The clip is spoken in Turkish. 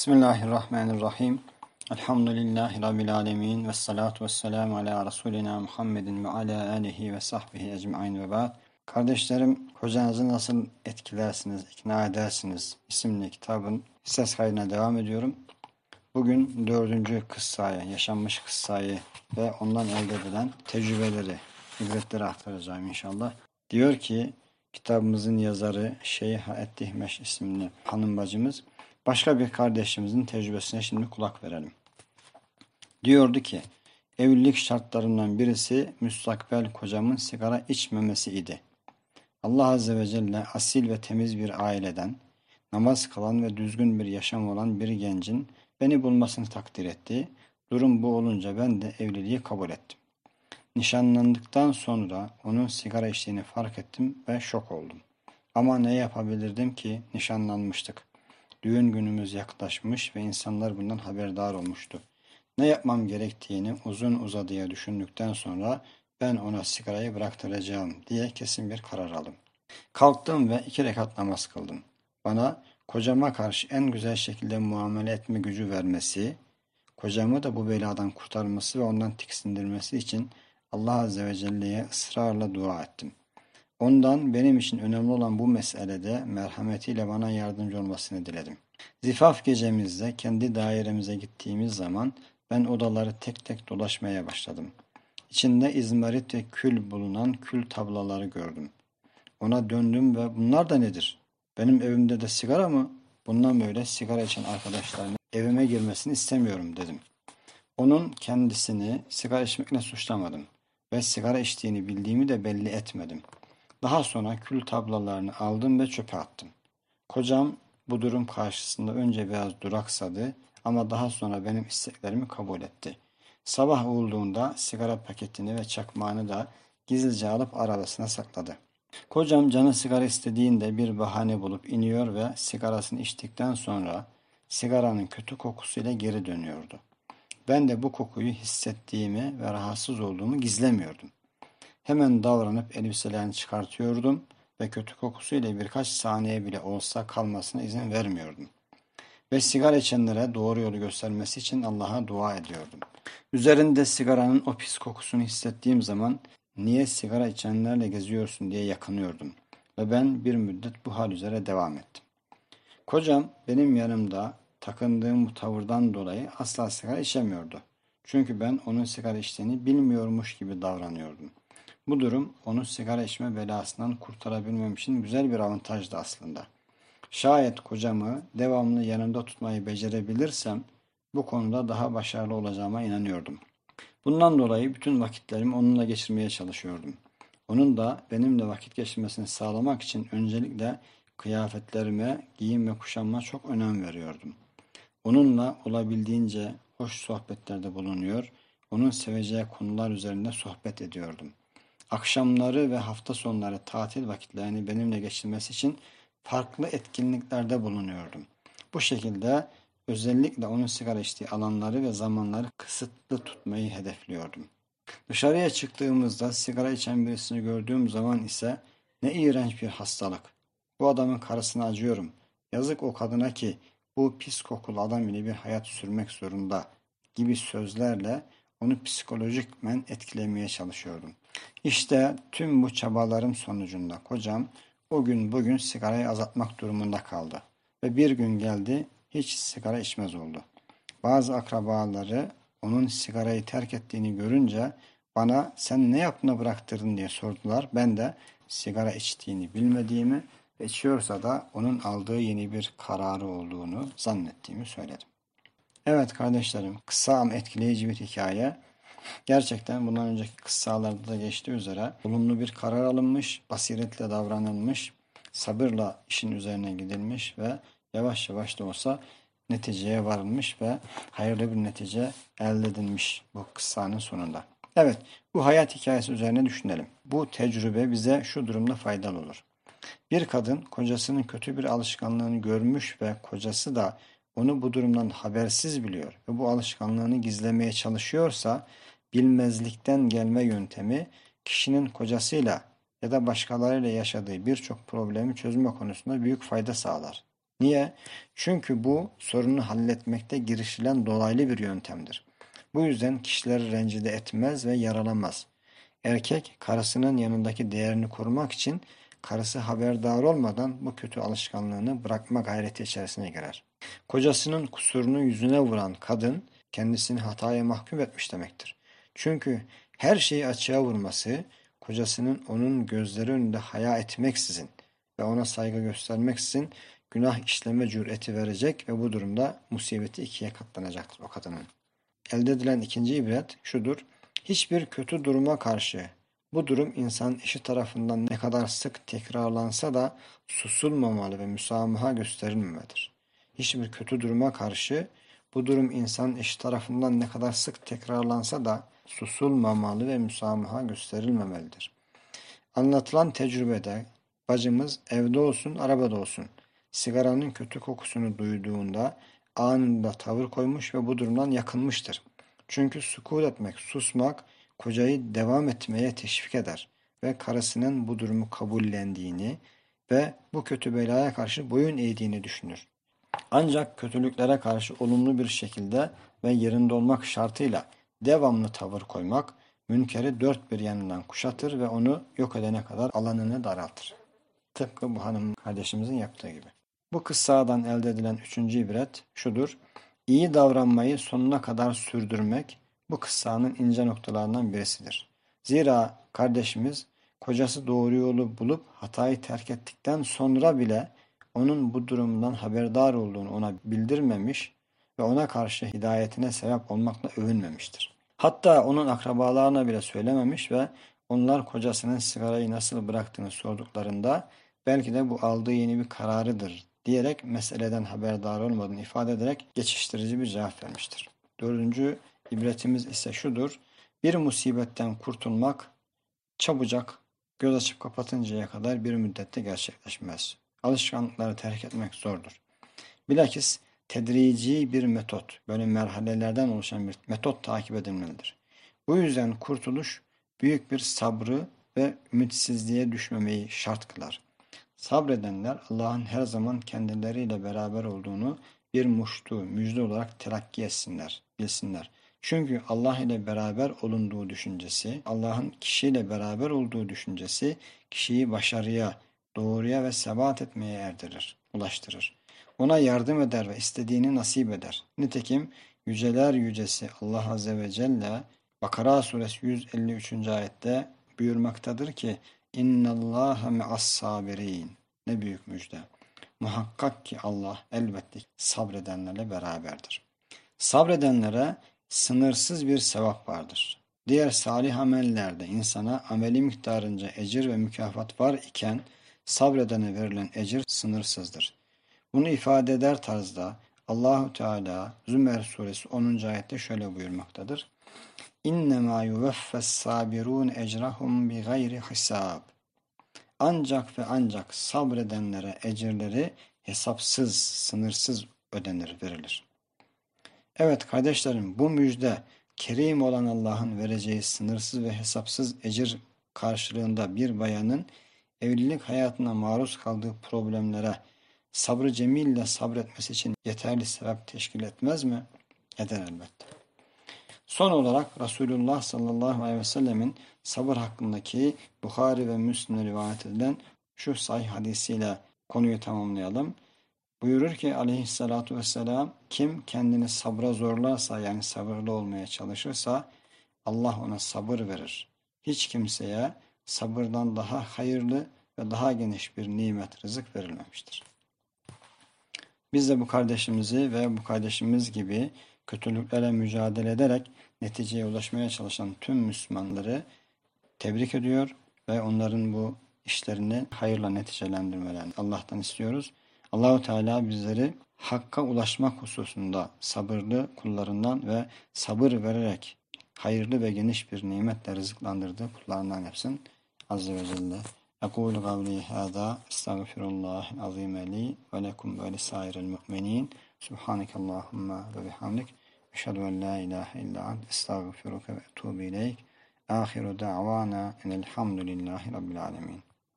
Bismillahirrahmanirrahim. Elhamdülillahi Rabbil alemin. Ve salatu ve selamu ala Resulina Muhammedin ve ala alihi ve sahbihi ecma'in ve ba'd. Kardeşlerim, kocanızı nasıl etkilersiniz, ikna edersiniz isimli kitabın ses kaydına devam ediyorum. Bugün dördüncü kıssayı, yaşanmış kıssayı ve ondan elde edilen tecrübeleri, ibretleri aktaracağım inşallah. Diyor ki, kitabımızın yazarı Şeyh Ettihmeş isimli hanım bacımız, Başka bir kardeşimizin tecrübesine şimdi kulak verelim. Diyordu ki, evlilik şartlarından birisi müstakbel kocamın sigara içmemesi idi. Allah Azze ve Celle asil ve temiz bir aileden, namaz kılan ve düzgün bir yaşam olan bir gencin beni bulmasını takdir etti. Durum bu olunca ben de evliliği kabul ettim. Nişanlandıktan sonra onun sigara içtiğini fark ettim ve şok oldum. Ama ne yapabilirdim ki nişanlanmıştık. Düğün günümüz yaklaşmış ve insanlar bundan haberdar olmuştu. Ne yapmam gerektiğini uzun uzadıya düşündükten sonra ben ona sigarayı bıraktıracağım diye kesin bir karar aldım. Kalktım ve iki rekat namaz kıldım. Bana kocama karşı en güzel şekilde muamele etme gücü vermesi, kocamı da bu beladan kurtarması ve ondan tiksindirmesi için Allah Azze ve Celle'ye ısrarla dua ettim. Ondan benim için önemli olan bu meselede merhametiyle bana yardımcı olmasını diledim. Zifaf gecemizde kendi dairemize gittiğimiz zaman ben odaları tek tek dolaşmaya başladım. İçinde izmarit ve kül bulunan kül tablaları gördüm. Ona döndüm ve bunlar da nedir? Benim evimde de sigara mı? Bundan böyle sigara içen arkadaşlarının evime girmesini istemiyorum dedim. Onun kendisini sigara içmekle suçlamadım ve sigara içtiğini bildiğimi de belli etmedim.'' Daha sonra kül tablalarını aldım ve çöpe attım. Kocam bu durum karşısında önce biraz duraksadı ama daha sonra benim isteklerimi kabul etti. Sabah olduğunda sigara paketini ve çakmağını da gizlice alıp arabasına sakladı. Kocam canı sigara istediğinde bir bahane bulup iniyor ve sigarasını içtikten sonra sigaranın kötü kokusuyla geri dönüyordu. Ben de bu kokuyu hissettiğimi ve rahatsız olduğumu gizlemiyordum. Hemen davranıp elbiselerini çıkartıyordum ve kötü kokusuyla birkaç saniye bile olsa kalmasına izin vermiyordum. Ve sigara içenlere doğru yolu göstermesi için Allah'a dua ediyordum. Üzerinde sigaranın o pis kokusunu hissettiğim zaman niye sigara içenlerle geziyorsun diye yakınıyordum. Ve ben bir müddet bu hal üzere devam ettim. Kocam benim yanımda takındığım bu tavırdan dolayı asla sigara içemiyordu. Çünkü ben onun sigara içtiğini bilmiyormuş gibi davranıyordum. Bu durum onu sigara içme belasından kurtarabilmem için güzel bir avantajdı aslında. Şayet kocamı devamlı yanımda tutmayı becerebilirsem bu konuda daha başarılı olacağıma inanıyordum. Bundan dolayı bütün vakitlerimi onunla geçirmeye çalışıyordum. Onun da benimle vakit geçirmesini sağlamak için öncelikle kıyafetlerime, giyim ve kuşanma çok önem veriyordum. Onunla olabildiğince hoş sohbetlerde bulunuyor, onun seveceği konular üzerinde sohbet ediyordum. Akşamları ve hafta sonları tatil vakitlerini benimle geçirmesi için farklı etkinliklerde bulunuyordum. Bu şekilde özellikle onun sigara içtiği alanları ve zamanları kısıtlı tutmayı hedefliyordum. Dışarıya çıktığımızda sigara içen birisini gördüğüm zaman ise ne iğrenç bir hastalık. Bu adamın karısına acıyorum. Yazık o kadına ki bu pis kokulu adam ile bir hayat sürmek zorunda gibi sözlerle onu psikolojikmen etkilemeye çalışıyordum. İşte tüm bu çabalarım sonucunda kocam o gün bugün sigarayı azaltmak durumunda kaldı. Ve bir gün geldi hiç sigara içmez oldu. Bazı akrabaları onun sigarayı terk ettiğini görünce bana sen ne yaptığını bıraktırdın diye sordular. Ben de sigara içtiğini bilmediğimi içiyorsa da onun aldığı yeni bir kararı olduğunu zannettiğimi söyledim. Evet kardeşlerim kısa ama etkileyici bir hikaye. Gerçekten bundan önceki kıssalarda da geçtiği üzere olumlu bir karar alınmış, basiretle davranılmış, sabırla işin üzerine gidilmiş ve yavaş yavaş da olsa neticeye varılmış ve hayırlı bir netice elde edilmiş bu kıssanın sonunda. Evet, bu hayat hikayesi üzerine düşünelim. Bu tecrübe bize şu durumda faydalı olur. Bir kadın kocasının kötü bir alışkanlığını görmüş ve kocası da onu bu durumdan habersiz biliyor ve bu alışkanlığını gizlemeye çalışıyorsa bilmezlikten gelme yöntemi kişinin kocasıyla ya da başkalarıyla yaşadığı birçok problemi çözme konusunda büyük fayda sağlar. Niye? Çünkü bu sorunu halletmekte girişilen dolaylı bir yöntemdir. Bu yüzden kişileri rencide etmez ve yaralamaz. Erkek karısının yanındaki değerini korumak için karısı haberdar olmadan bu kötü alışkanlığını bırakma gayreti içerisine girer. Kocasının kusurunu yüzüne vuran kadın kendisini hataya mahkum etmiş demektir. Çünkü her şeyi açığa vurması kocasının onun gözleri önünde haya etmeksizin ve ona saygı göstermeksizin günah işleme cüreti verecek ve bu durumda musibeti ikiye katlanacaktır o kadının. Elde edilen ikinci ibret şudur. Hiçbir kötü duruma karşı bu durum insan eşi tarafından ne kadar sık tekrarlansa da susulmamalı ve müsamaha gösterilmemelidir. Hiçbir kötü duruma karşı bu durum insan eşi tarafından ne kadar sık tekrarlansa da susulmamalı ve müsamaha gösterilmemelidir. Anlatılan tecrübede bacımız evde olsun arabada olsun sigaranın kötü kokusunu duyduğunda anında tavır koymuş ve bu durumdan yakınmıştır. Çünkü sukut etmek, susmak kocayı devam etmeye teşvik eder ve karısının bu durumu kabullendiğini ve bu kötü belaya karşı boyun eğdiğini düşünür. Ancak kötülüklere karşı olumlu bir şekilde ve yerinde olmak şartıyla devamlı tavır koymak, münkeri dört bir yanından kuşatır ve onu yok edene kadar alanını daraltır. Tıpkı bu hanım kardeşimizin yaptığı gibi. Bu kıssadan elde edilen üçüncü ibret şudur. İyi davranmayı sonuna kadar sürdürmek bu kıssanın ince noktalarından birisidir. Zira kardeşimiz kocası doğru yolu bulup hatayı terk ettikten sonra bile onun bu durumdan haberdar olduğunu ona bildirmemiş ve ona karşı hidayetine sebep olmakla övünmemiştir. Hatta onun akrabalarına bile söylememiş ve onlar kocasının sigarayı nasıl bıraktığını sorduklarında belki de bu aldığı yeni bir kararıdır diyerek meseleden haberdar olmadığını ifade ederek geçiştirici bir cevap vermiştir. Dördüncü ibretimiz ise şudur. Bir musibetten kurtulmak çabucak göz açıp kapatıncaya kadar bir müddette gerçekleşmez. Alışkanlıkları terk etmek zordur. Bilakis tedrici bir metot, böyle merhalelerden oluşan bir metot takip edilmelidir. Bu yüzden kurtuluş büyük bir sabrı ve ümitsizliğe düşmemeyi şart kılar. Sabredenler Allah'ın her zaman kendileriyle beraber olduğunu bir muştu, müjde olarak telakki etsinler, bilsinler. Çünkü Allah ile beraber olunduğu düşüncesi, Allah'ın kişiyle beraber olduğu düşüncesi kişiyi başarıya, doğruya ve sebat etmeye erdirir, ulaştırır. Ona yardım eder ve istediğini nasip eder. Nitekim yüceler yücesi Allah Azze ve Celle Bakara suresi 153. ayette buyurmaktadır ki اِنَّ اللّٰهَ مِعَ الصَّابِرِينَ Ne büyük müjde. Muhakkak ki Allah elbette sabredenlerle beraberdir. Sabredenlere sınırsız bir sevap vardır. Diğer salih amellerde insana ameli miktarınca ecir ve mükafat var iken sabredene verilen ecir sınırsızdır. Bunu ifade eder tarzda Allahu Teala Zümer suresi 10. ayette şöyle buyurmaktadır. İnnemâ yuveffes sabirun ecrahum bi gayri hisab. Ancak ve ancak sabredenlere ecirleri hesapsız, sınırsız ödenir, verilir. Evet kardeşlerim bu müjde kerim olan Allah'ın vereceği sınırsız ve hesapsız ecir karşılığında bir bayanın evlilik hayatına maruz kaldığı problemlere sabrı cemille sabretmesi için yeterli sebep teşkil etmez mi? Eder elbette. Son olarak Resulullah sallallahu aleyhi ve sellemin sabır hakkındaki Bukhari ve Müslim'de rivayet edilen şu sahih hadisiyle konuyu tamamlayalım. Buyurur ki aleyhissalatu vesselam kim kendini sabra zorlarsa yani sabırlı olmaya çalışırsa Allah ona sabır verir. Hiç kimseye sabırdan daha hayırlı ve daha geniş bir nimet rızık verilmemiştir. Biz de bu kardeşimizi ve bu kardeşimiz gibi kötülüklere mücadele ederek neticeye ulaşmaya çalışan tüm Müslümanları tebrik ediyor ve onların bu işlerini hayırla neticelendirmelerini Allah'tan istiyoruz. Allahu Teala bizleri hakka ulaşmak hususunda sabırlı kullarından ve sabır vererek hayırlı ve geniş bir nimetle rızıklandırdığı kullarından yapsın. Ve Celle. أقول قولي هذا استغفر الله العظيم لي ولكم ولسائر المؤمنين سبحانك اللهم وبحمدك أشهد أن لا إله إلا أنت استغفرك وأتوب إليك آخر دعوانا أن الحمد لله رب العالمين